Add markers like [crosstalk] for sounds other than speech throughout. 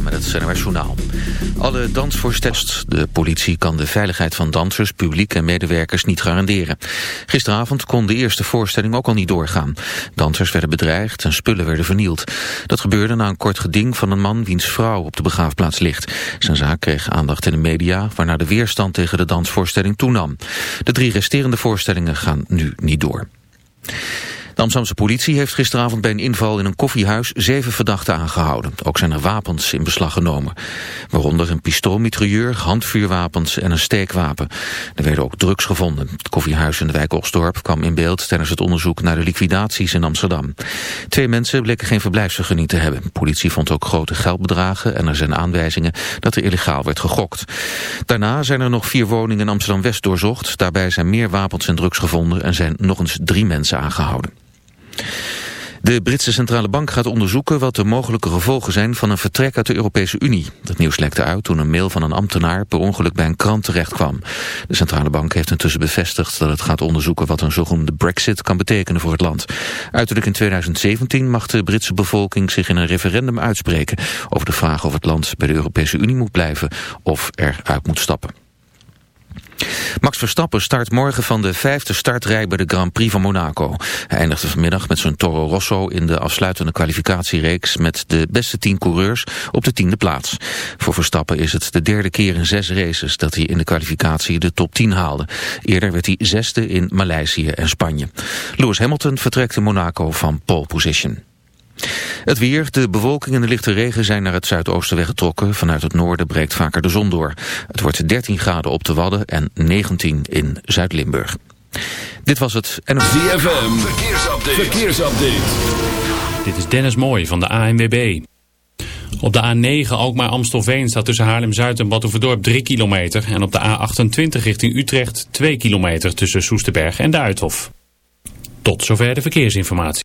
Met het NRS Journaal. Alle dansvoorstellers. De politie kan de veiligheid van dansers, publiek en medewerkers niet garanderen. Gisteravond kon de eerste voorstelling ook al niet doorgaan. Dansers werden bedreigd en spullen werden vernield. Dat gebeurde na een kort geding van een man wiens vrouw op de begraafplaats ligt. Zijn zaak kreeg aandacht in de media, waarna de weerstand tegen de dansvoorstelling toenam. De drie resterende voorstellingen gaan nu niet door. De Amsterdamse politie heeft gisteravond bij een inval in een koffiehuis zeven verdachten aangehouden. Ook zijn er wapens in beslag genomen. Waaronder een pistoolmitrailleur, handvuurwapens en een steekwapen. Er werden ook drugs gevonden. Het koffiehuis in de wijk Osdorp kwam in beeld tijdens het onderzoek naar de liquidaties in Amsterdam. Twee mensen bleken geen verblijfsvergunning te hebben. De politie vond ook grote geldbedragen en er zijn aanwijzingen dat er illegaal werd gegokt. Daarna zijn er nog vier woningen in Amsterdam-West doorzocht. Daarbij zijn meer wapens en drugs gevonden en zijn nog eens drie mensen aangehouden. De Britse Centrale Bank gaat onderzoeken wat de mogelijke gevolgen zijn van een vertrek uit de Europese Unie. Dat nieuws lekte uit toen een mail van een ambtenaar per ongeluk bij een krant terecht kwam. De Centrale Bank heeft intussen bevestigd dat het gaat onderzoeken wat een zogenoemde brexit kan betekenen voor het land. Uiterlijk in 2017 mag de Britse bevolking zich in een referendum uitspreken over de vraag of het land bij de Europese Unie moet blijven of eruit moet stappen. Max Verstappen start morgen van de vijfde startrij bij de Grand Prix van Monaco. Hij eindigde vanmiddag met zijn Toro Rosso in de afsluitende kwalificatiereeks met de beste tien coureurs op de tiende plaats. Voor Verstappen is het de derde keer in zes races dat hij in de kwalificatie de top 10 haalde. Eerder werd hij zesde in Maleisië en Spanje. Lewis Hamilton vertrekt in Monaco van pole position. Het weer, de bewolking en de lichte regen zijn naar het zuidoosten weggetrokken. Vanuit het noorden breekt vaker de zon door. Het wordt 13 graden op de Wadden en 19 in Zuid-Limburg. Dit was het NOS. ZFM, verkeersupdate. verkeersupdate. Dit is Dennis Mooij van de ANWB. Op de A9 Alkmaar-Amstelveen staat tussen Haarlem-Zuid en Batuverdorp 3 kilometer. En op de A28 richting Utrecht 2 kilometer tussen Soesterberg en de Uithof. Tot zover de verkeersinformatie.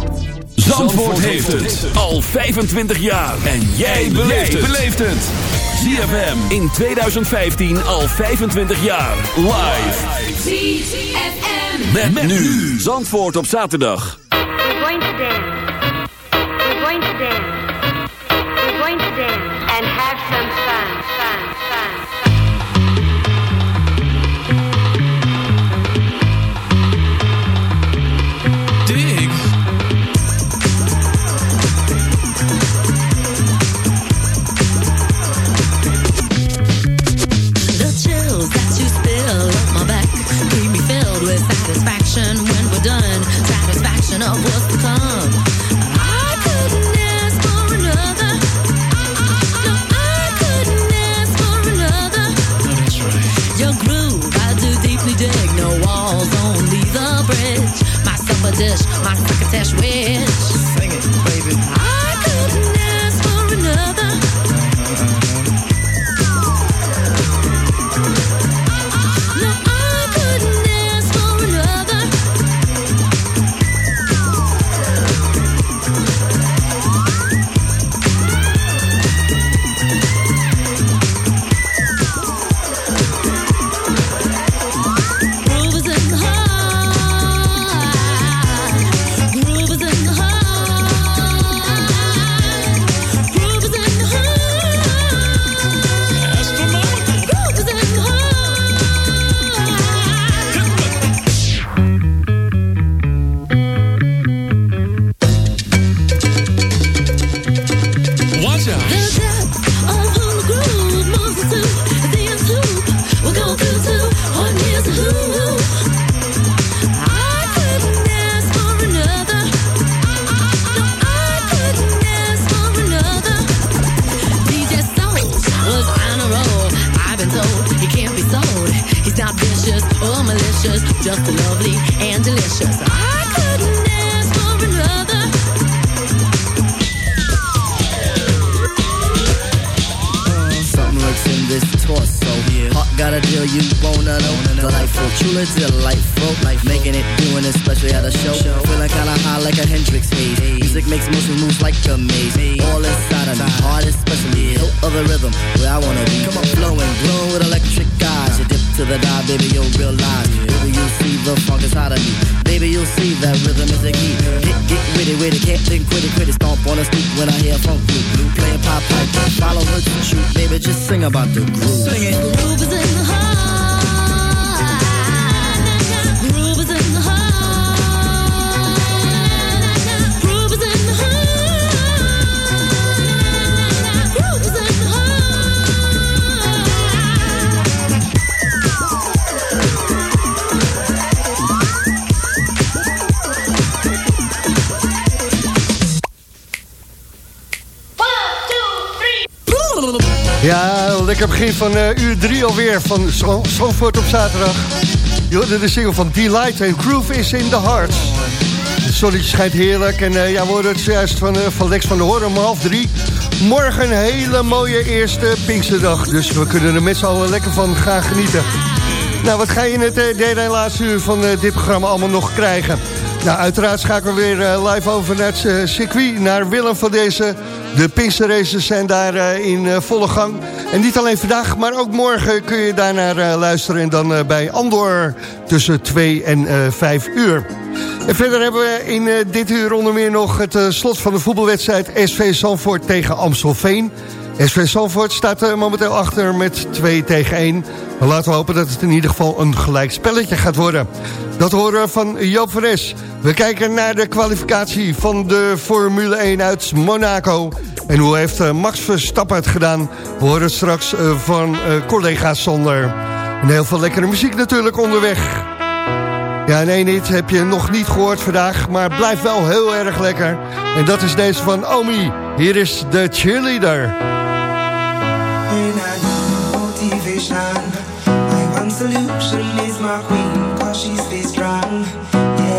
Zandvoort heeft het al 25 jaar. En jij beleeft het. ZFM in 2015 al 25 jaar. Live. Met, nu. Zandvoort op zaterdag. We're going to dance. We're going to dance. We're going to dance and have some fun, know. Delightful, truly delightful. Life making it, doing it, especially at a show. Feeling kinda high like a Hendrix haze. Music makes motion moves like a maze. All inside of me, heart especially. Of the rhythm, where I wanna be. Come on, flowing, glowing with electric eyes. You dip to the dive, baby, you'll realize. Baby, you'll see the funk inside of me. Baby, you'll see that rhythm is the key. Get, get with it, can't think, quit it, quit it. Stomp on the street when I hear funk blue. Blue playing pop pipe, follow her to shoot. Baby, just sing about the groove. Sing it. Groove is in the heart. Ja, lekker begin van eh, uur drie alweer van Zandvoort op zaterdag. Je de single van Delight en Groove is in the Heart. Het zonnetje schijnt heerlijk en eh, ja, we het juist van, eh, van Lex van der Hoorn om half drie. Morgen een hele mooie eerste Pinksterdag, dus we kunnen er met z'n allen lekker van gaan genieten. Nou, wat ga je in het derde en laatste uur van dit programma allemaal nog krijgen? Nou, uiteraard schakelen we weer live over naar het circuit, naar Willem van deze. De Pinksterraces zijn daar eh, in eh, volle gang. En niet alleen vandaag, maar ook morgen kun je daar naar eh, luisteren. En dan bij Andor tussen 2 en eh 5 uur. En verder hebben we in dit uur onder meer nog het slot van de voetbalwedstrijd SV Zandvoort tegen Amstelveen. SV Zandvoort staat momenteel achter met 2 tegen 1. Maar laten we hopen dat het in ieder geval een gelijk spelletje gaat worden. Dat horen we van Joop van Es. We kijken naar de kwalificatie van de Formule 1 uit Monaco. En hoe heeft eh, Max Verstappen het gedaan? We horen straks eh, van eh, collega's zonder. En heel veel lekkere muziek natuurlijk onderweg. Ja, nee, niet heb je nog niet gehoord vandaag, maar blijft wel heel erg lekker. En dat is deze van Omi. Hier is de cheerleader. Solution is my queen, She stays strong. Yeah.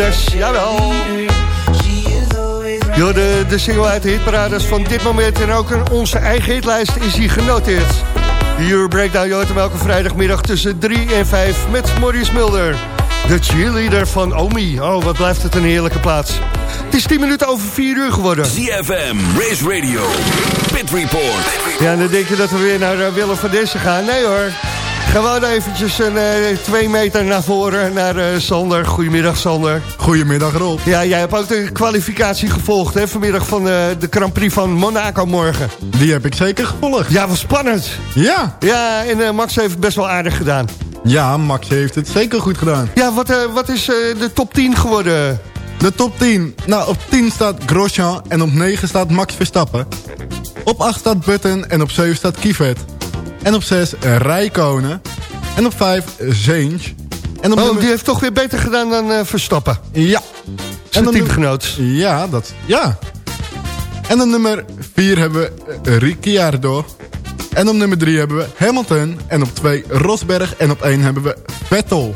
Cheerleaders. Jawel. Door de, de single uit de hitparades van dit moment en ook in onze eigen hitlijst is hij genoteerd. De Euro Breakdown, je hoort elke vrijdagmiddag tussen 3 en 5 met Maurice Mulder. De cheerleader van Omi. Oh, wat blijft het een heerlijke plaats. Het is 10 minuten over 4 uur geworden. ZFM, Race Radio, Pit Report. Ja, en dan denk je dat we weer naar eh, Willem van Dessen gaan. Nee hoor. Gewoon eventjes een eh, twee meter naar voren naar eh, Sander. Goedemiddag Sander. Goedemiddag Rob. Ja, jij hebt ook de kwalificatie gevolgd hè, vanmiddag van eh, de Grand Prix van Monaco morgen. Die heb ik zeker gevolgd. Ja, was spannend. Ja. Ja, en Max heeft het best wel aardig gedaan. Ja, Max heeft het zeker goed gedaan. Ja, wat, wat is de top 10 geworden? De top 10. Nou, op 10 staat Grosjean en op 9 staat Max Verstappen. Op 8 staat Button en op 7 staat Kievet. En op 6 Rijkonen. En op 5 Zeens. En op Oh, nummer- die heeft toch weer beter gedaan dan eh, Verstappen. Ja. Zijn op teamgenoot. nummer- Ja, dat... Ja. En op nummer 4 hebben we eh, Ricciardo. En op nummer 3 hebben we Hamilton. En op 2 Rosberg. En op 1 hebben we Vettel.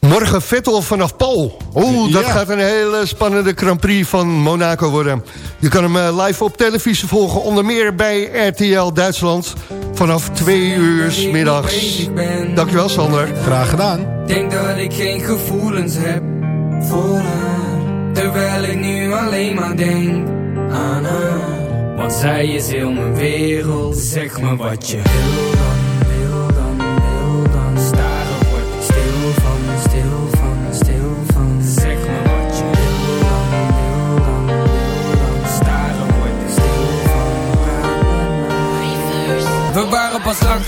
Morgen Vettel vanaf Pol. Oeh, dat Ja. gaat een hele spannende Grand Prix van Monaco worden. Je kan hem eh, live op televisie volgen, onder meer bij RTL Duitsland. Vanaf twee uur 's middags. Dankjewel Sander. Graag gedaan. Denk dat ik geen gevoelens heb voor haar Terwijl ik nu alleen maar denk aan haar Want zij is heel mijn wereld Zeg me wat je wil dan, wil dan, wil dan Staren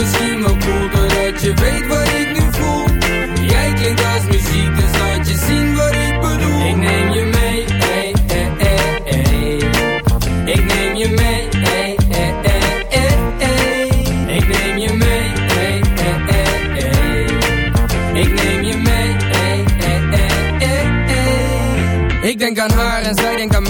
misschien wel cool doordat je weet wat ik nu voel. Jij klinkt als muziek, dus laat je zien wat ik bedoel. Ik neem je mee, ey, ey, ey, ey. Ik neem je mee, ey, ey, ey, ey. Ik neem je mee, ey, ey, ey, ey. Ik neem je mee, ey, ey, ey, ey. Ik denk aan haar en zij denkt aan mij.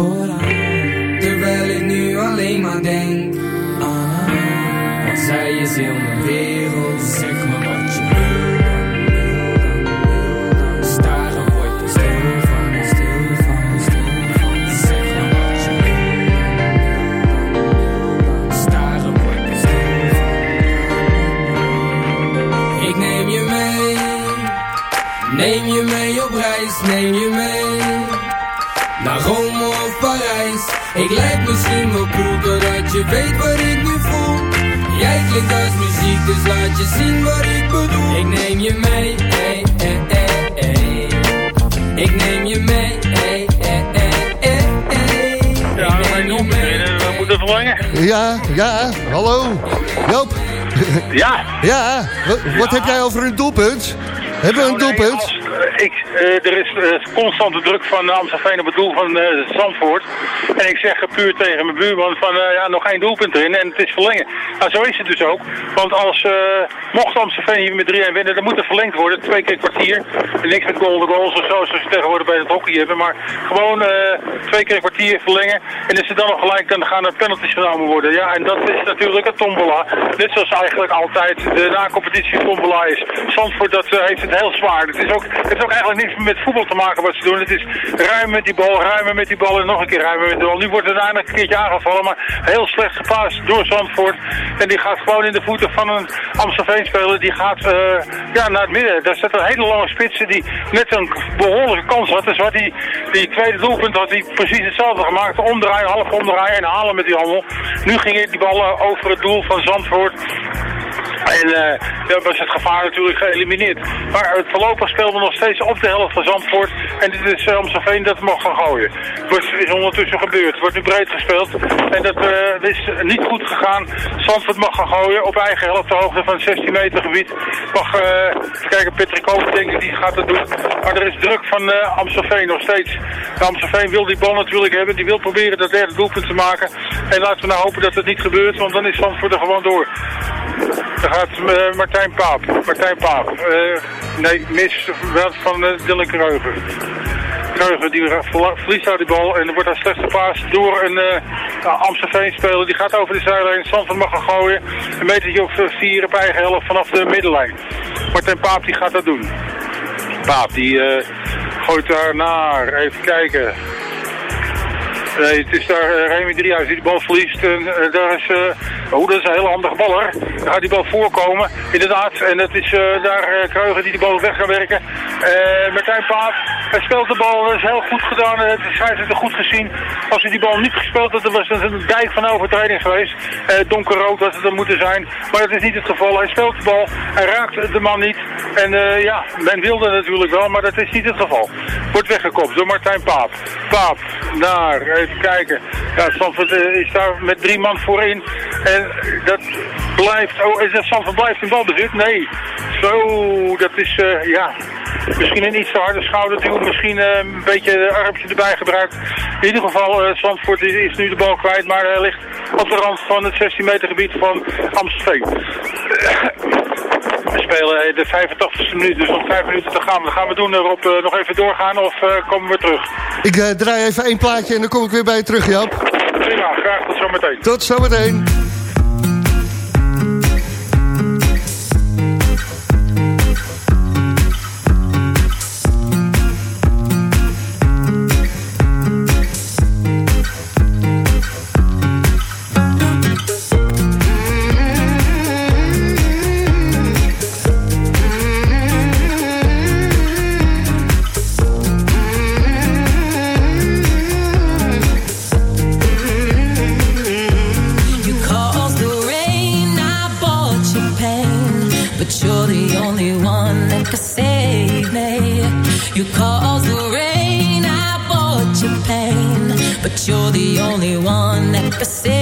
voor haar. Je weet wat ik nu voel Jij klinkt als muziek, dus laat je zien wat ik bedoel Ik neem je mee, ey, ey, ey, ey. Ik neem je mee, ey, ey, ey, ey, ey. Ik neem je mee We moeten verlengen. Ja, ja, hallo. Joop. Ja. Ja, wat, heb jij over een doelpunt? Hebben we een doelpunt? Als, ik, eh, er is eh, constante druk van Amstelveen op het doel van eh, Zandvoort. En ik zeg puur tegen mijn buurman van eh, ja, nog één doelpunt erin en het is verlengen. Nou, zo is het dus ook. Want als eh, mocht Amstelveen hier met 3-1 winnen, dan moet er verlengd worden. Twee keer kwartier. En niks met golden goals of zo, zoals je tegenwoordig bij het hockey hebben. Maar gewoon eh, twee keer kwartier verlengen. En als ze dan nog gelijk, dan gaan er penalties genomen worden. Ja, en dat is natuurlijk een tombola. Net zoals eigenlijk altijd de na-competitie tombola is. Zandvoort dat, heeft het heel zwaar. Het, is ook, het heeft ook eigenlijk niks met voetbal te maken wat ze doen. Het is ruimen met die bal, ruimen met die bal en nog een keer ruimen met de Nu wordt er uiteindelijk een keertje aangevallen, maar heel slecht gepaast door Zandvoort. En die gaat gewoon in de voeten van een Amstelveen speler. Die gaat eh, ja, naar het midden. Daar staat een hele lange spits die net een behoorlijke kans had. Dus wat die, die tweede doelpunt had hij precies hetzelfde gemaakt. Omdraaien, half omdraaien en halen met die handel. Nu ging die bal over het doel van Zandvoort. En eh ja, was het gevaar natuurlijk geëlimineerd. Maar het voorlopig speelde nog steeds op de helft van Zandvoort. En dit is Amstelveen dat mag gaan gooien. Het is ondertussen gebeurd. Het wordt nu breed gespeeld. En dat eh, is niet goed gegaan. Zandvoort mag gaan gooien op eigen helft de hoogte van het 16 meter gebied. Mag, eh kijken, Patrick ik, die gaat dat doen. Maar er is druk van eh Amstelveen nog steeds. Amstelveen wil die bal natuurlijk hebben. Die wil proberen dat derde doelpunt te maken. En laten we nou hopen dat het niet gebeurt. Want dan is Zandvoort er gewoon door. Dan gaat eh, Martijn Paap. Martijn Paap. Eh, nee, mis van uh, Dylan Kreuger. Kreuger die verliest daar die bal en er wordt daar slechte paas door een uh, Amstelveen speler. Die gaat over de zijlijn. Zandvoort mag gaan gooien. Een metertje eh, vier op eigen helft vanaf de middenlijn. Martijn Paap die gaat dat doen. Paap die gooit daar naar. Even kijken. Nee, het is daar uh, Remy Driehuis die de bal verliest. En, eh, daar is, eh, oh, dat is een hele handige baller. Daar gaat die bal voorkomen, inderdaad. En dat is eh, daar eh, Kreuger die de bal weg gaat werken. Eh Martijn Paap, hij speelt de bal, dat is heel goed gedaan. Eh, Het goed gezien. Als hij die bal niet gespeeld had, dan was het een dijk van overtreding geweest. Eh donkerrood was het dan moeten zijn. Maar dat is niet het geval. Hij speelt de bal, hij raakt de man niet. En ja, men wilde natuurlijk wel, maar dat is niet het geval. Wordt weggekopt door Martijn Paap. Paap, naar, even kijken. Ja, eh, is daar met drie man voorin. En dat blijft, oh, is dat Zandvoort blijft in balbezit? Nee. Zo, dat is, ja, misschien een iets te harde schouderduw. Misschien eh, een beetje een armpje erbij gebruikt. In ieder geval, eh, Zandvoort is, is nu de bal kwijt, maar hij ligt op de rand van het 16 meter gebied van Amstelveen. We spelen de 85e minuut, dus nog vijf minuten te gaan. Wat gaan we doen? Erop eh, nog even doorgaan of eh, komen we terug? Ik eh, draai even één plaatje en dan kom ik weer bij je terug, Joop. Prima, graag tot zometeen. Tot zometeen. You're the only one that could save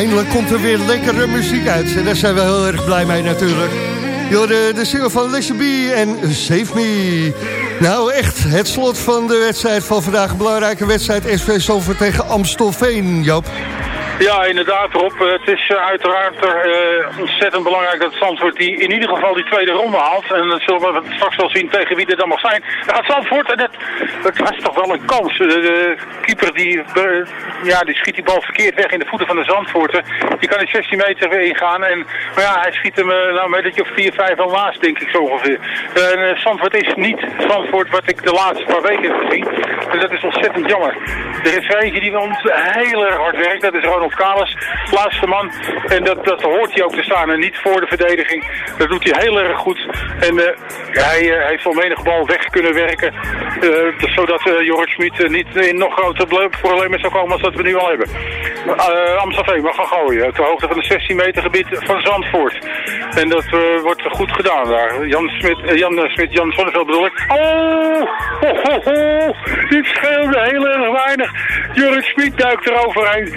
eindelijk komt er weer lekkere muziek uit. En daar zijn we heel erg blij mee natuurlijk. De, de single van B en Save Me. Nou, echt het slot van de wedstrijd van vandaag. Belangrijke wedstrijd SV Zalvoort tegen Amstelveen, Jap. Ja, inderdaad Rob. Eh, Het is eh, uiteraard eh, ontzettend belangrijk dat Zandvoort die, in ieder geval die tweede ronde haalt. En dat zullen we straks wel zien tegen wie dit dan mag zijn. Gaat Zandvoort en het, het was toch wel een kans. De, de keeper die, ja, die schiet die bal verkeerd weg in de voeten van de Zandvoorten. Die kan in 16 meter weer ingaan. En, maar ja, hij schiet hem nou een metertje of 4, 5 al naast, denk ik zo ongeveer. En Zandvoort is niet Zandvoort wat ik de laatste paar weken heb gezien. En dat is ontzettend jammer. Er is die ons heel erg hard werkt. Dat is Ronald Kalis, laatste man. En dat, dat hoort hij ook te staan. En niet voor de verdediging. Dat doet hij heel erg goed. En eh, hij eh, heeft al menige bal weg kunnen werken. eh, zodat uh, Jorrit Schmid niet in nog groter ble- problemen zou komen als dat we nu al hebben. Amstelveen mag gaan gooien. Ter hoogte van het 16 meter gebied van Zandvoort. En dat wordt goed gedaan daar. Jan Smit, Jan Smit, Jan Sonneveld bedoel ik. Oh! Ho, ho, ho. Dit scheelde heel erg weinig. Jurrit Smit duikt er overheen.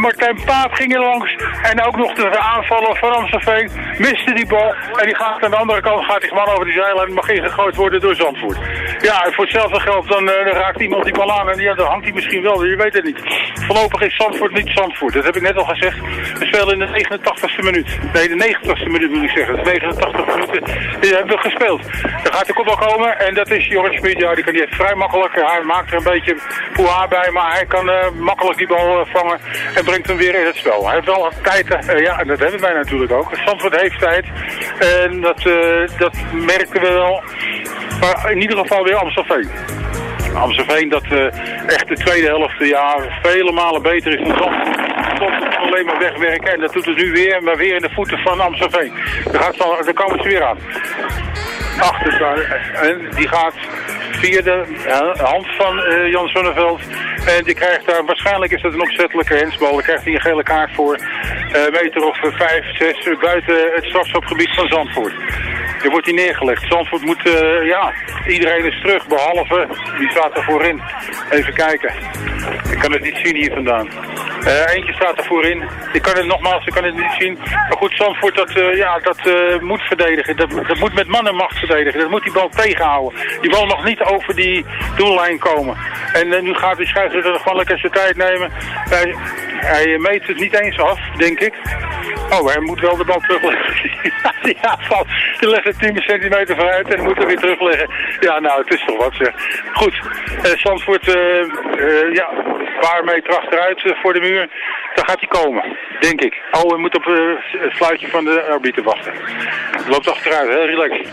Eh, Martijn Paap ging er langs. En ook nog de aanvaller van Amstelveen miste die bal. En die gaat aan de andere kant gaat die gewoon over die en mag ingegooid worden door Zandvoort. Ja, en voor hetzelfde geld dan, eh, dan raakt iemand die bal aan en ja, dan hangt hij misschien wel. Je weet het niet. Voorlopig is Zandvoort niet Zandvoort. Dat heb ik net al gezegd. We spelen in de 89ste minuut. Nee, de 90ste minuut moet ik zeggen. De 89 minuten die hebben we gespeeld. Dan gaat de kopbal komen en dat is Joris Smit. Ja, die kan die vrij makkelijk. Hij maakt er een beetje poeha bij, maar hij kan eh, makkelijk die bal eh, vangen en brengt hem weer in het spel. Hij heeft wel wat tijd. eh, ja, en dat hebben wij natuurlijk ook. Zandvoort heeft tijd. En dat, eh, dat merken we wel. Maar in ieder geval weer Amstelveen. Amstelveen dat eh, echt de tweede helft ja, vele malen beter is dan Zandvoort. Alleen maar wegwerken en dat doet het nu weer, maar weer in de voeten van Amstelveen. Daar, gaat, dan- daar komen ze weer aan. Achter. En die gaat via de hand van eh, Jan Sonneveld. En die krijgt daar, waarschijnlijk is dat een opzettelijke hensbal. Daar krijgt hij een gele kaart voor. Eh meter of eh, vijf, zes eh, buiten het strafschopgebied van Zandvoort. Er wordt hij neergelegd. Zandvoort moet, eh, ja, iedereen is terug, behalve, die staat er voorin. Even kijken. Ik kan het niet zien hier vandaan. Eh, eentje staat er voorin. Ik kan het nogmaals, ik kan het niet zien. Maar goed, Zandvoort, dat, eh, ja, dat eh, moet verdedigen. Dat, dat moet met man en macht verdedigen. Dat moet die bal tegenhouden. Die bal mag niet over die doellijn komen. En eh, nu gaat die scheidsrechter gewoon lekker zijn tijd nemen. Hij, hij meet het niet eens af, denk ik. Oh, hij moet wel de bal terugleggen. [laughs] ja, valt. Die legt het 10 centimeter vooruit en moet er weer terugleggen. Ja, nou, het is toch wat zeg. Goed, eh Zandvoort, eh, eh, ja, een paar meter achteruit voor de muur. Dan gaat hij komen, denk ik. Oh, hij moet op het fluitje van de arbiter wachten. Loopt achteruit, heel relaxed.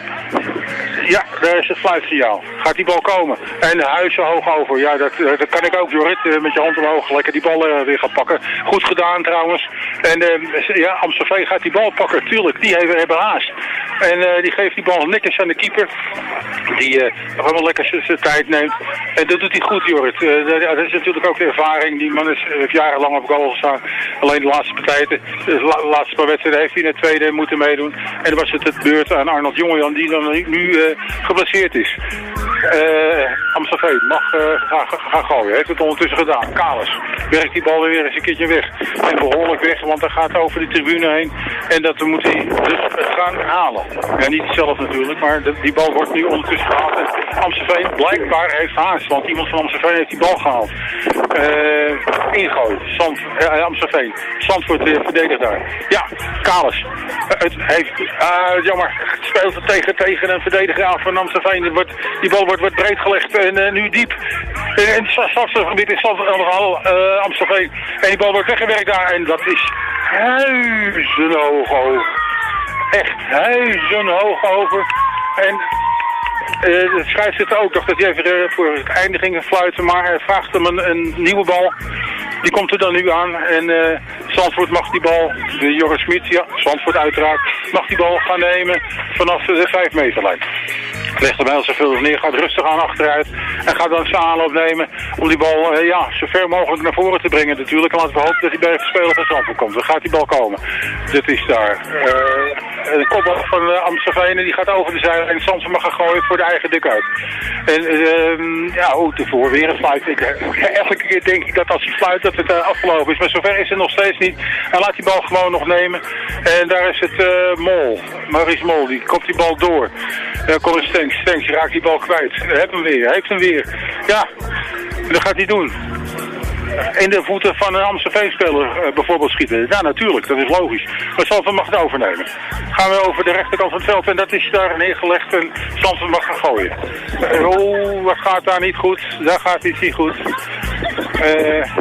Ja, daar is het fluitsignaal. Gaat die bal komen. En huizen hoog over. Ja, dat, dat kan ik ook, Jorrit. Eh, Met je hand omhoog lekker die bal eh, weer gaan pakken. Goed gedaan trouwens. En eh, ja, Amstelveen gaat die bal pakken. Tuurlijk, die hebben, hebben haast. En die geeft die bal netjes aan de keeper. Die helemaal lekker zijn- tijd neemt. En dat doet hij goed, Jorrit. Dat, is natuurlijk ook de ervaring. Die man is, heeft jarenlang op goal gestaan. Alleen de laatste partijen, de la- laatste paar wedstrijden heeft hij in het tweede moeten meedoen. En dan was het het beurt aan Arnold Jongejan, die dan nu geblesseerd is. Eh Amstelveen mag eh, gaan, gaan- gaan gooien. Heeft het ondertussen gedaan. Kalis werkt die bal weer eens een keertje weg. En behoorlijk weg, want hij gaat over de tribune heen. En dat moet hij dus gaan halen. Ja, niet zelf natuurlijk, maar die bal wordt nu ondertussen gehaald. En Amstelveen blijkbaar heeft haast, want iemand van Amstelveen heeft die bal gehaald. Eh ingooien. Zand, eh, Amstelveen. Zandvoort eh, verdedigt daar. Ja, Kalis. Eh, het heeft, jammer, het speelt tegen, tegen een verdediger aan van Amstelveen. Die bal wordt, wordt breed gelegd en eh, nu diep. In het strafgebied is Zandvoort, eh, Amstelveen. En die bal wordt weggewerkt daar en dat is huizenhoog over. Echt huizenhoog over. En de scheidsrechter ook, dacht dat hij even eh, voor het einde ging fluiten, maar hij vraagt hem een, nieuwe bal. Die komt er dan nu aan en eh Zandvoort mag die bal, de Joris Smit, ja, Zandvoort uiteraard, mag die bal gaan nemen vanaf de 5 meterlijn. Legt hem heel zoveel neer, gaat rustig aan achteruit en gaat dan zijn aanloop nemen om die bal eh, ja, zo ver mogelijk naar voren te brengen natuurlijk. En laten we hopen dat hij bij de speler van Zandvoort komt. Dan gaat die bal komen. Dit is daar. eh een kopbal van uh, Amstelveen en die gaat over de zijlijn Zandvoort mag gaan gooien voor de eigen uit. En ehm, ja, hoe tevoren weer een fluit. Ik, eh, elke keer denk ik dat als hij fluit dat het eh, afgelopen is. Maar zover is het nog steeds niet. Hij laat die bal gewoon nog nemen. En daar is het eh, Mol, Maurice Mol, die komt die bal door. Dan komt Stenks, Stenks raakt die bal kwijt. Heeft hem weer, heeft hem weer. Ja, dat gaat hij doen in de voeten van een Amstelveen-speler eh, bijvoorbeeld schieten. Ja, natuurlijk, dat is logisch. Maar Zandvoort mag het overnemen. Gaan we over de rechterkant van het veld en dat is daar neergelegd en Zandvoort mag gaan gooien. Eh, oh, wat gaat daar niet goed? Daar gaat iets niet goed. Eh...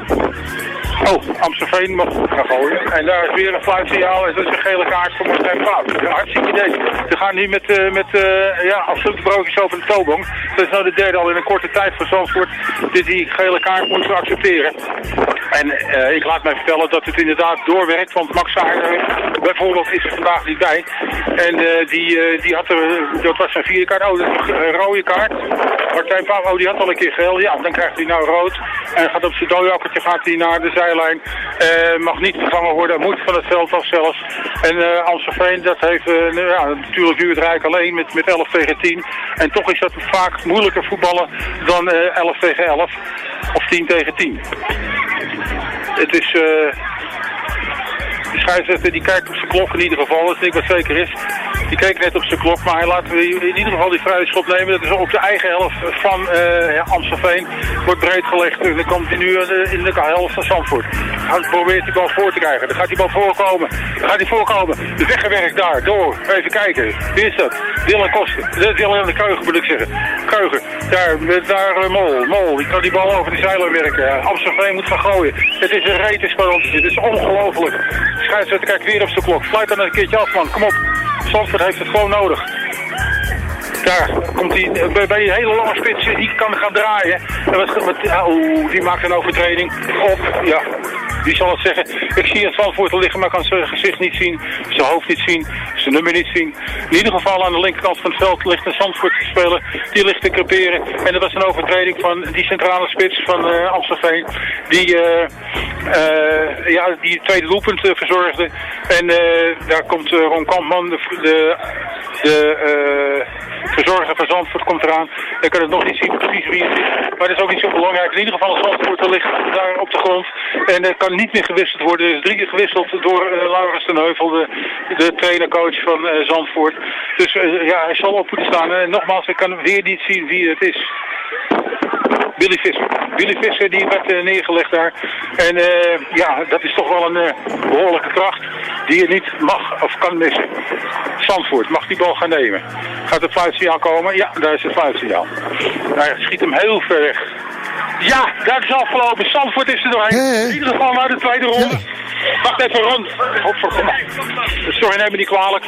Oh, Amstelveen mag gaan gooien. En daar is weer een fluitsignaal en dat is een gele kaart voor Martijn Fout. Ja, hartstikke idee. We gaan nu met, eh, met eh, ja, absoluut broodjes over de toonbank. Dat is nou de derde al in een korte tijd voor Zandvoort die die gele kaart moet accepteren. En eh, ik laat mij vertellen dat het inderdaad doorwerkt, want Max Saar bijvoorbeeld is er vandaag niet bij. En die, die had er, dat was zijn vierde kaart, oh dat is een rode kaart. Martijn Pauw, oh die had al een keer geel, ja dan krijgt hij nou rood. En gaat op zijn dooiakkertje gaat hij naar de zijlijn. Eh, mag niet vervangen worden, moet van het veld af zelfs. En eh Amstelveen, dat heeft nou ja, natuurlijk het Rijk alleen met, met 11 tegen 10. En toch is dat vaak moeilijker voetballen dan eh 11 tegen 11 of 10 tegen 10. Het is... de scheidsrechter die kijkt op zijn klok in ieder geval, dat vind ik wat zeker is. Die keek net op zijn klok, maar hij laat in ieder geval die vrije schop nemen. Dat is op de eigen helft van eh, ja, Amstelveen. Wordt breed gelegd en dan komt hij nu in de, in de helft van Zandvoort. Hij probeert die bal voor te krijgen. Dan gaat die bal voorkomen. Dan gaat hij voorkomen. De weggewerkt daar, door. Even kijken. Wie is dat? Dylan Kosten. Eh, Dylan de Keugen moet ik zeggen. Keugen. Daar, daar eh, Mol. Mol. Die kan die bal over die zeilen werken. Amstelveen moet gaan gooien. Het is een retenspel. Het is ongelooflijk. Scheidsrechter kijkt weer op zijn klok. Fluit dan een keertje af, man. Kom op. heeft het gewoon nodig. Daar komt hij bij- bij die hele lange spits, die kan gaan draaien. En die maakt een overtreding op, ja, wie zal het zeggen. Ik zie het Zandvoort liggen, maar kan zijn gezicht niet zien, zijn hoofd niet zien, zijn nummer niet zien. In ieder geval aan de linkerkant van het veld ligt een Zandvoort te spelen, die ligt te creperen. En dat was een overtreding van die centrale spits van eh Amstelveen, die, eh, eh, ja, die tweede doelpunt eh, verzorgde. En eh, daar komt eh, Ron Kampman, de, de, de eh, verzorger van Zandvoort komt eraan. Ik kan het nog niet zien precies wie het is. Maar dat is ook niet zo belangrijk. In ieder geval Zandvoort ligt daar op de grond. En er kan niet meer gewisseld worden. Er is drie keer gewisseld door eh, Laurens ten Heuvel, de, de trainercoach van eh, Zandvoort. Dus eh, ja, hij zal op moeten staan. En nogmaals, ik kan weer niet zien wie het is. Billy Visser. Billy Visser die werd eh, neergelegd daar. En eh, ja, dat is toch wel een eh, behoorlijke kracht die je niet mag of kan missen. Zandvoort mag die bal gaan nemen. Gaat het fluitsignaal komen? Ja, daar is het fluitsignaal. Hij schiet hem heel ver weg. Ja, dat is afgelopen. Zandvoort is er doorheen. In ieder geval naar de tweede ronde. Wacht even, Ron. Godverdomme. Sorry, neem me niet kwalijk.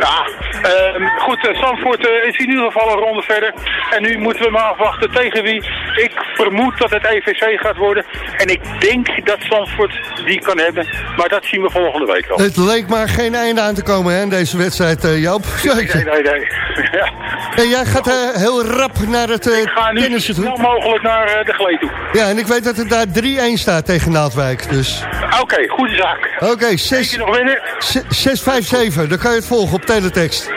Ja, ehm, goed, eh, Zandvoort eh, is in ieder geval een ronde verder. En nu moeten we maar afwachten tegen wie. Ik vermoed dat het EVC gaat worden. En ik denk dat Zandvoort die kan hebben. Maar dat zien we volgende week al. Het leek maar geen einde aan te komen hè, deze wedstrijd, eh, Joop. Nee, nee, nee. Ja. En jij gaat heel rap naar het uh, Ik ga nu zo snel mogelijk naar de gleed toe. Ja, en ik weet dat het daar 3-1 staat tegen Naaldwijk. Dus Oké, goede zaak. oké, 6 nog winnen? 657. Dan kan je het volgen op teletext.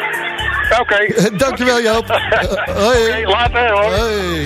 Oké. [laughs] Dankjewel Joop. [laughs] Hoi. Later hoor. Hoi.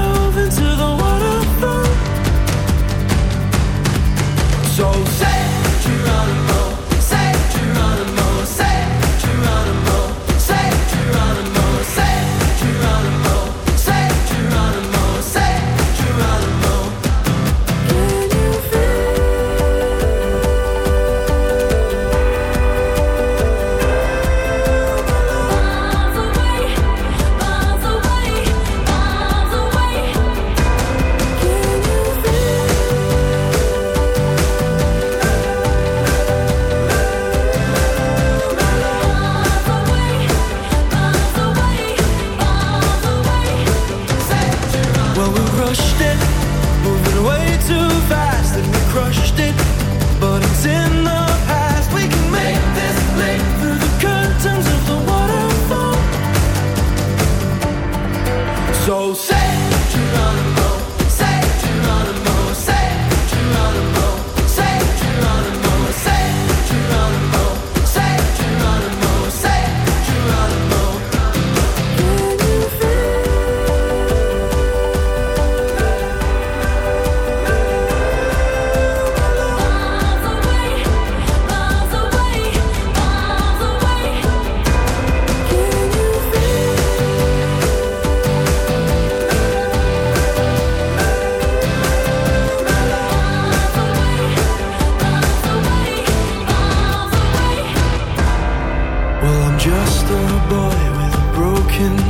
As I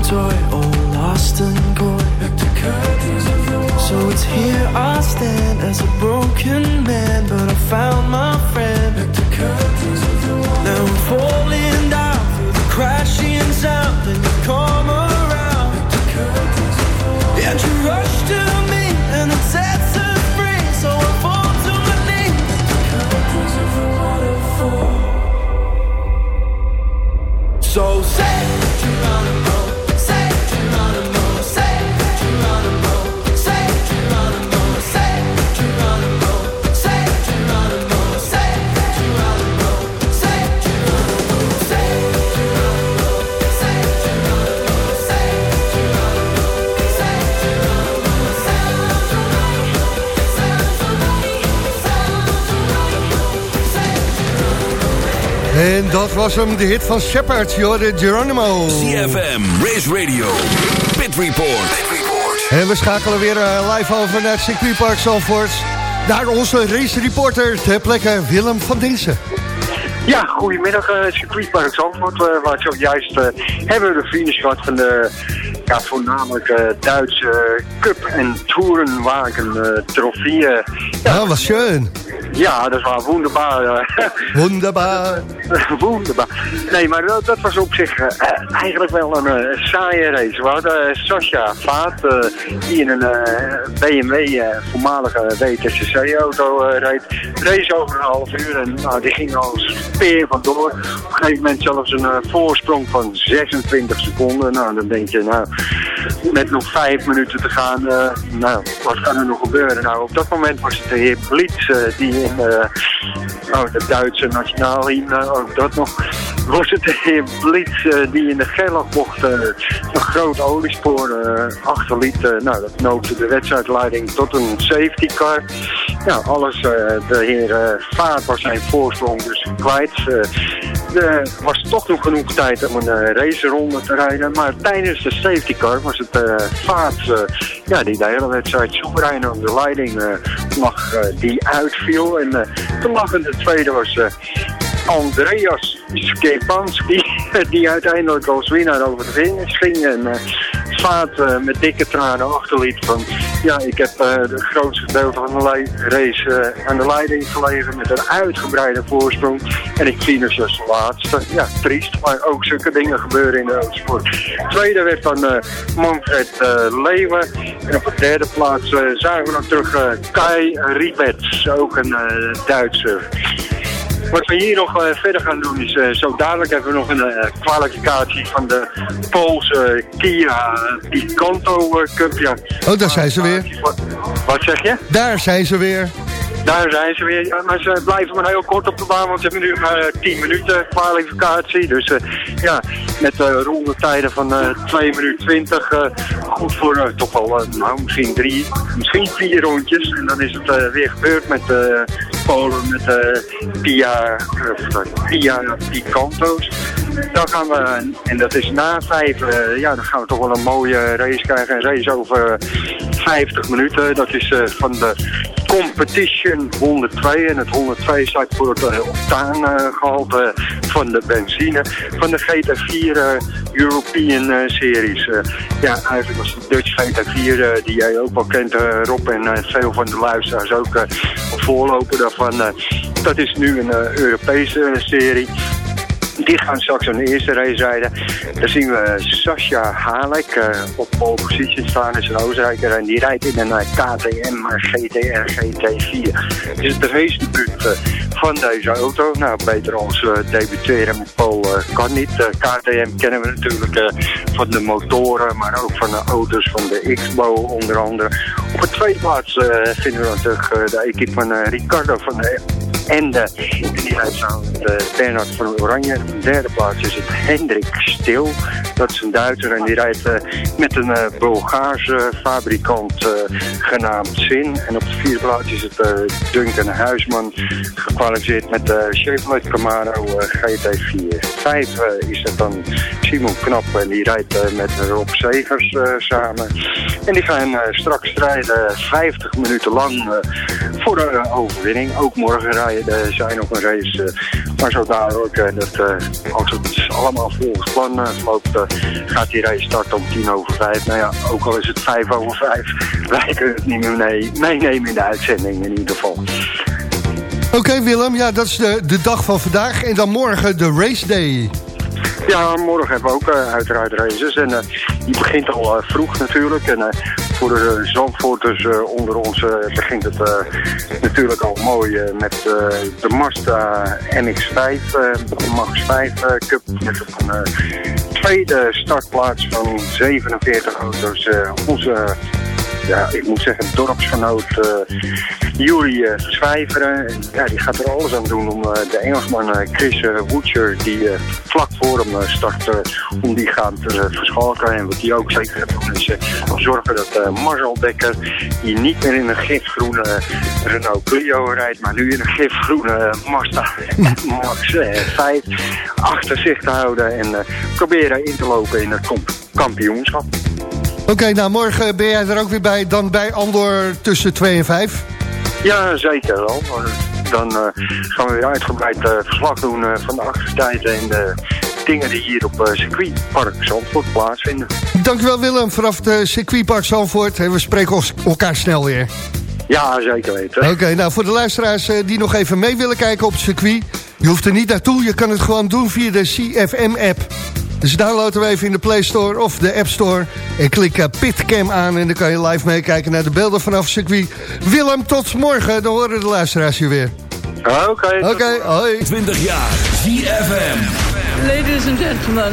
toy was hem, de hit van Shepard, de Geronimo. CFM, Race Radio, Pit Report. En we schakelen weer eh, live over naar het circuitpark Zalvoort. Naar onze race reporter ter plekke Willem van Dinsen. Ja, goedemiddag uh, circuitpark Zandvoort, eh, waar zojuist eh hebben we de finish gehad van de ja, voornamelijk eh, Duitse cup- en tourenwagen eh trofeeën. Ja, was schön. Ja, dat was wonderbaar. eh. Wonderbaar. [laughs] Wonderbaar. Nee, maar dat, dat was op zich eh, eigenlijk wel een eh, saaie race. We hadden Sascha Vaat, die in een BMW, voormalige WTCC-auto reed. Race over een half uur en nou, die ging als speer vandoor. Op een gegeven moment zelfs een voorsprong van 26 seconden. Nou, dan denk je, nou, met nog vijf minuten te gaan, eh, nou, wat kan er nog gebeuren? Nou, op dat moment was het de heer Blitz, eh, die in eh, oh, de Duitse nationaal hymne, ook dat nog, was het de heer Blitz die in de Gerlachbocht een groot oliespoor achterliet. Nou, dat noopte de wedstrijdleiding tot een safety car. Ja, alles, eh, de heer Vaart was zijn voorsprong dus kwijt. Eh, er was toch nog genoeg tijd om een eh, raceronde te rijden. Maar tijdens de safety car was het eh Vaart eh, ja, die de hele wedstrijd soeverein aan de leiding eh, lag, eh, die uitviel. En eh de lachende tweede was eh, Andreas Skepanski, [laughs] die uiteindelijk als winnaar over de vingers ging. En eh, met dikke tranen achterliet van... Ja, ik heb eh het grootste gedeelte van de race aan de leiding gelegen met een uitgebreide voorsprong. En ik finish als laatste. Ja, triest, maar ook zulke dingen gebeuren in de autosport. Tweede werd dan Manfred Leeuwen. En op de derde plaats zagen we nog terug Kai Ribets, ook een Duitser. Wat we hier nog eh, verder gaan doen is, eh, zo dadelijk hebben we nog een eh, kwalificatie van de Poolse Kia Picanto Cup. Ja. Oh, daar zijn ze weer. Wat, wat zeg je? Daar zijn ze weer. Daar zijn ze weer. Ja, maar ze blijven maar heel kort op de baan, want ze hebben nu maar eh, 10 minuten kwalificatie. Dus ja, met uh, rondetijden van eh 2 minuten 20. eh, goed voor toch wel, nou, misschien drie, misschien vier rondjes. En dan is het weer gebeurd met Polen, met eh Pia, uh, Pia Picanto's. Dan gaan we, en dat is na vijf, eh, ja, dan gaan we toch wel een mooie race krijgen. Een race over 50 minuten. Dat is eh, van de Competition 102. En het 102 staat voor het octaangehalte van de benzine. Van de GT4 eh, European eh, Series. Eh, ja, eigenlijk was de Dutch GT4, eh, die jij ook wel kent, eh, Rob en eh, veel van de luisteraars ook eh, voorloper daarvan. eh, dat is nu een eh, Europese eh, serie. Die gaan straks een eerste race rijden. Dan zien we Sascha Halek op pole position staan. is een Oostenrijker en die rijdt in een KTM GTR GT4. Dus het racedebuut uh, van deze auto. Nou, beter als uh, debuteren met pole uh, kan niet. KTM kennen we natuurlijk van de motoren, maar ook van de auto's van de Xbo onder andere. Op de tweede plaats vinden we natuurlijk de equipe van Ricardo van de. En samen met Bernard van Oranje. De derde plaats is het Hendrik Stil. Dat is een Duitser en die rijdt uh, met een uh, Bulgaarse fabrikant uh, genaamd Zin. En op de vierde plaats is het Duncan Huisman gekwalificeerd met de Chevrolet Camaro uh, GT4. Vijf is het dan Simon Knap en die rijdt met Rob Segers samen. En die gaan straks strijden 50 minuten lang voor de overwinning. Ook morgen rijden uh, zijn nog een race. Uh, maar zo dadelijk, uh, dat, als het allemaal volgens plan loopt, gaat die race starten om tien over vijf. Nou ja, ook al is het vijf over vijf, [laughs] wij kunnen het niet meer mee, meenemen in de uitzending in ieder geval. Oké okay, Willem, ja dat is de, de dag van vandaag en dan morgen de race day. Ja, morgen hebben we ook uh, uiteraard races. En uh, die begint al uh, vroeg natuurlijk. En voor de Zandvoorters eh, onder ons eh, begint het eh, natuurlijk al mooi met de Mazda MX-5, eh, Max 5 eh, Cup. Met een tweede startplaats van 47 auto's. Onze ja, ik moet zeggen, dorpsgenoot uh, Juri uh, Zwijveren. Ja, die gaat er alles aan doen om uh, de Engelsman Chris Woodcher, die vlak voor hem start, om die gaan te verschalken. En wat hij ook zeker gaat doen is zorgen dat Marcel Dekker, die niet meer in een gifgroene Renault Clio rijdt, maar nu in een gifgroene Mazda [laughs] Max uh, 5 achter zich te houden en proberen in te lopen in het kamp kampioenschap. Oké, nou morgen ben jij er ook weer bij, dan bij Andor tussen 2 en 5? Ja, zeker wel. Dan uh, gaan we weer uitgebreid uh, verslag doen uh, van de activiteiten en de dingen die hier op circuitpark Zandvoort plaatsvinden. Dankjewel Willem, vanaf de circuitpark Zandvoort. En we spreken elkaar snel weer. Ja, zeker weten. Oké, okay, nou voor de luisteraars die nog even mee willen kijken op het circuit... je hoeft er niet naartoe, je kan het gewoon doen via de CFM-app. Dus download hem even in de Play Store of de App Store. En klik uh, Pitcam aan en dan kan je live meekijken naar de beelden vanaf circuit. Willem, tot morgen. Dan horen de luisteraars je weer. Oké. Okay, Oké, okay, hoi. 20 jaar, ZFM. Ladies and gentlemen,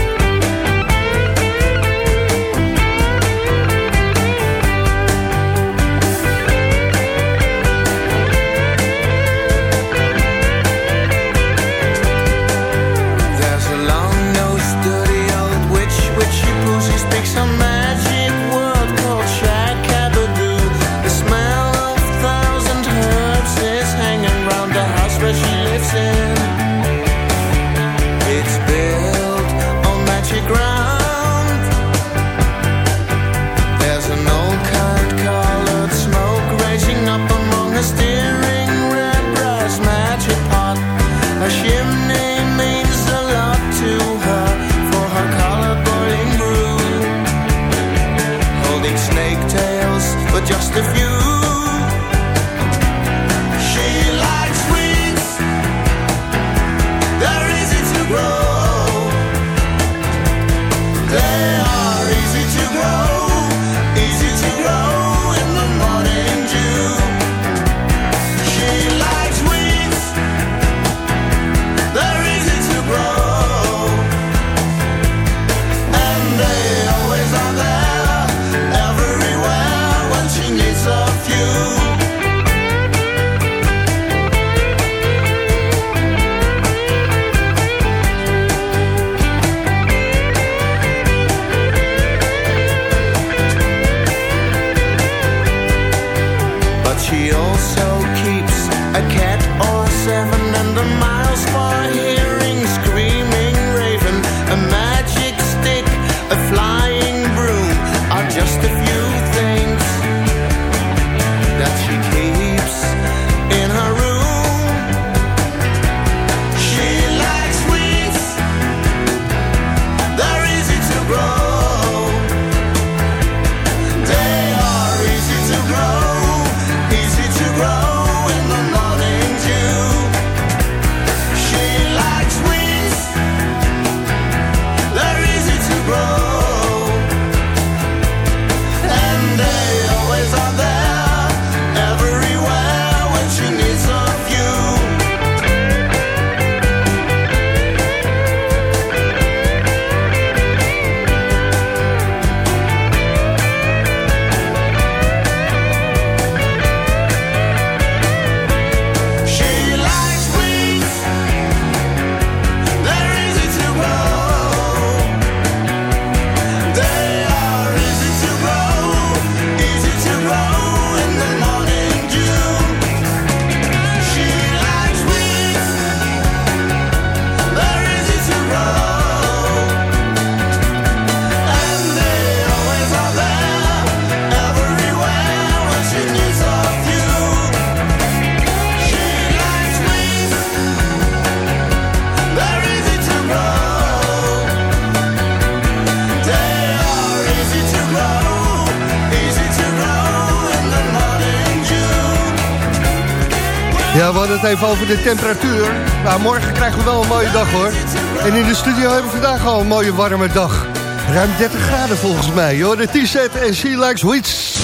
Even over de temperatuur. Nou, morgen krijgen we wel een mooie dag hoor. En in de studio hebben we vandaag al een mooie warme dag. Ruim 30 graden volgens mij. Joh, de T-set en She Likes Wits.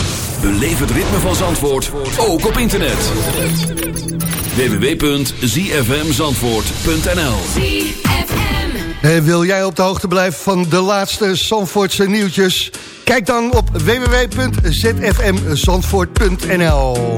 Beleef het ritme van Zandvoort, ook op internet. www.zfmzandvoort.nl En wil jij op de hoogte blijven van de laatste Zandvoortse nieuwtjes? Kijk dan op www.zfmzandvoort.nl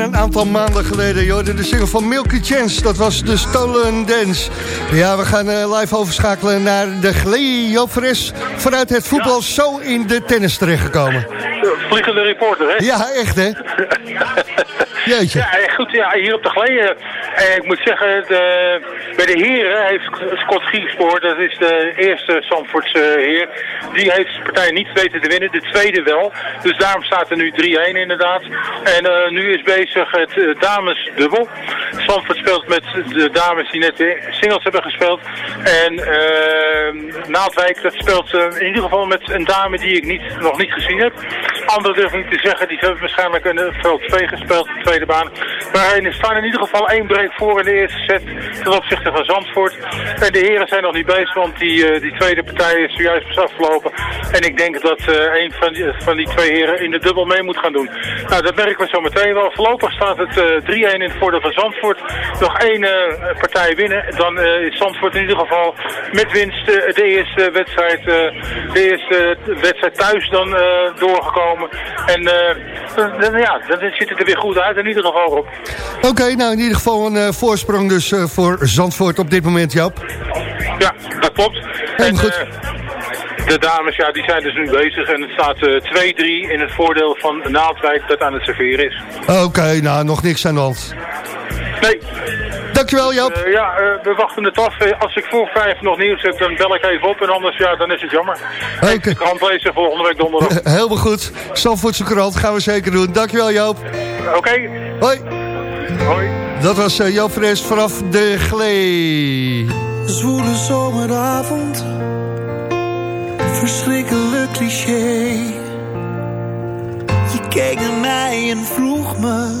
Alweer een aantal maanden geleden, joh. De single van Milky Chance, dat was de Stolen Dance. Ja, we gaan eh, live overschakelen naar de Glee. Joop Fres, vanuit het voetbal zo in de tennis terechtgekomen. Vliegende reporter, hè? Ja, echt hè? [laughs] Ja, eh, goed, ja, hier op de Glee. eh, ik moet zeggen, de, bij de heren heeft Scott Gierspoor, dat is de eerste Zandvoortse heer, die heeft de partij niet weten te winnen, de tweede wel. Dus daarom staat er nu 3-1 inderdaad. En eh, nu is bezig het eh, damesdubbel. Zandvoort speelt met de dames die net de singles hebben gespeeld. En eh, Naaldwijk, dat speelt eh, in ieder geval met een dame die ik niet, nog niet gezien heb. Anderen durf ik niet te zeggen, die hebben waarschijnlijk de veld 2 gespeeld, tweede. Maar er staan in ieder geval één break voor in de eerste set ten opzichte van Zandvoort. En de heren zijn nog niet bezig, want die, eh, die tweede partij is zojuist pas afgelopen. En ik denk dat eh, een van die, van die twee heren in de dubbel mee moet gaan doen. Nou, dat merken we zo meteen wel. Voorlopig staat het eh 3-1 in het voordeel van Zandvoort. Nog één eh, partij winnen, dan eh, is Zandvoort in ieder geval met winst eh, de eerste wedstrijd, eh, de eerste wedstrijd thuis dan eh, doorgekomen. En dan, ja, dan ziet het er weer goed uit in ieder geval op. Oké, nou in ieder geval een eh, voorsprong dus eh, voor Zandvoort op dit moment, Jap. Ja, dat klopt. En, goed. eh, de dames, ja, die zijn dus nu bezig en het staat eh 2-3 in het voordeel van Naaldwijk dat aan het serveren is. Oké, nou nog niks aan de hand. Nee. Dank Dankjewel Joop. Eh, ja, eh, we wachten het af. Eh, Als ik voor vijf nog nieuws heb, dan bel ik even op. En anders, ja, dan is het jammer. Ik de krant lezen volgende week donderdag. [laughs] Helemaal goed. Zandvoortse krant gaan we zeker doen. Dankjewel Joop. Oké. Hoi. Hoi. Dat was eh, Joop Fres vanaf de Glee. Zwoele zomeravond, verschrikkelijk cliché. Je keek naar mij en vroeg me,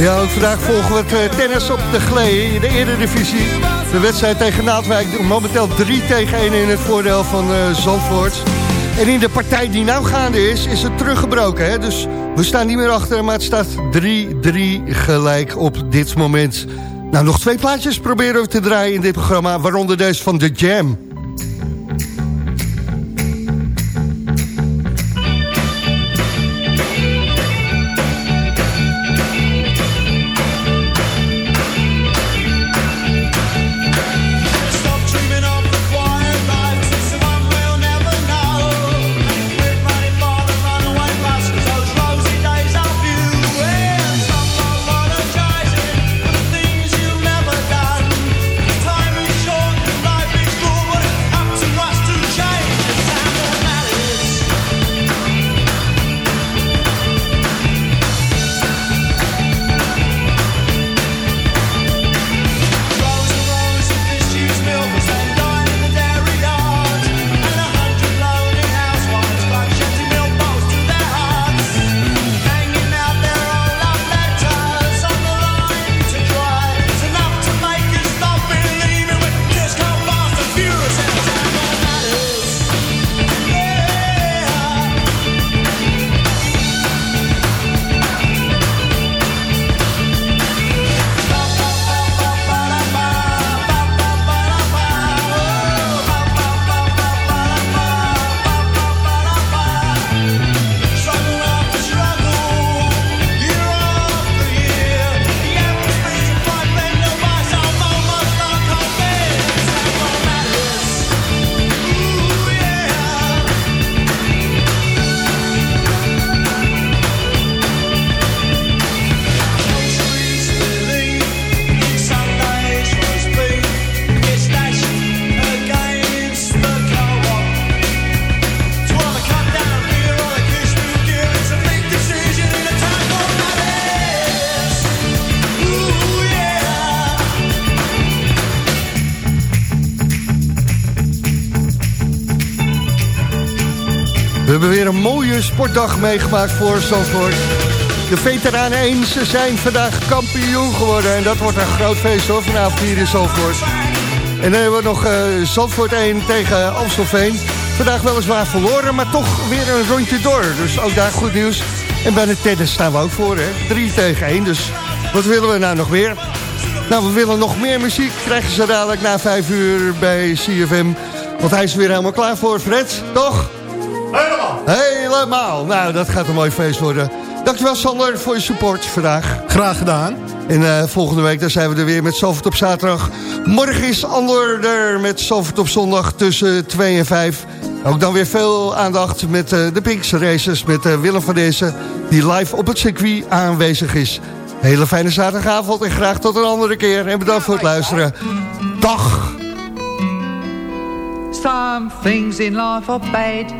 Ja, ook vandaag volgen we eh, tennis op de Glee, de Eredivisie. De wedstrijd tegen Naaldwijk, momenteel 3 tegen 1 in het voordeel van eh, Zandvoort. En in de partij die nou gaande is, is het teruggebroken. Hè? Dus we staan niet meer achter, maar het staat 3-3 gelijk op dit moment. Nou, nog twee plaatjes proberen we te draaien in dit programma, waaronder deze van The Jam. Sportdag meegemaakt voor Zandvoort. De veteranen 1, ze zijn vandaag kampioen geworden. En dat wordt een groot feest hoor, vanavond hier in Zandvoort. En dan hebben we nog uh, Zandvoort 1 tegen Amstelveen. Vandaag weliswaar verloren, maar toch weer een rondje door. Dus ook daar goed nieuws. En bij de tennis staan we ook voor, hè. 3 tegen 1, dus wat willen we nou nog meer? Nou, we willen nog meer muziek. Krijgen ze dadelijk na 5 uur bij CFM. Want hij is weer helemaal klaar voor, Fred, toch? Helemaal. Helemaal. Nou, dat gaat een mooi feest worden. Dankjewel Sander voor je support vandaag. Graag gedaan. En uh, volgende week dan zijn we er weer met Zalvert op zaterdag. Morgen is Ander er met Zalvert op zondag tussen 2 en 5. Ook dan weer veel aandacht met uh, de Pinks Races met uh, Willem van Dezen... die live op het circuit aanwezig is. Hele fijne zaterdagavond en graag tot een andere keer. En bedankt voor het luisteren. Dag! Some things in life are bad.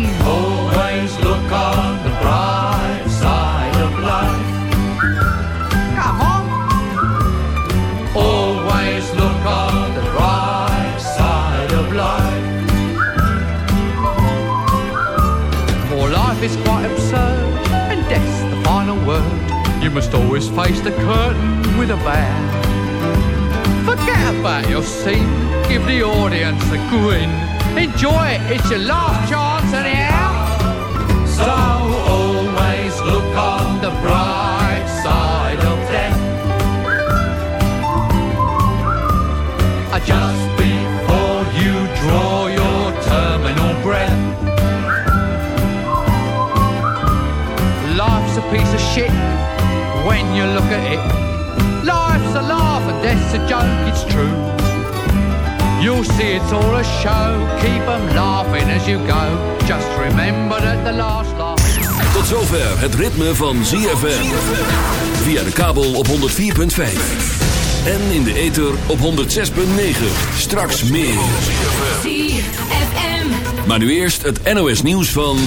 must always face the curtain with a bow. Forget about your scene, give the audience a grin. Enjoy it, it's your last chance anyhow. So always look on the bright side of death. Uh, Just before you draw your terminal breath. Life's a piece of shit when you look at it. Life's a laugh and death's a joke, it's true. You'll see it's all a show, keep 'em laughing as you go. Just remember that the last laugh. Tot zover het ritme van ZFM. Via de kabel op 104.5. En in de ether op 106.9. Straks meer. ZFM. Maar nu eerst het NOS nieuws van...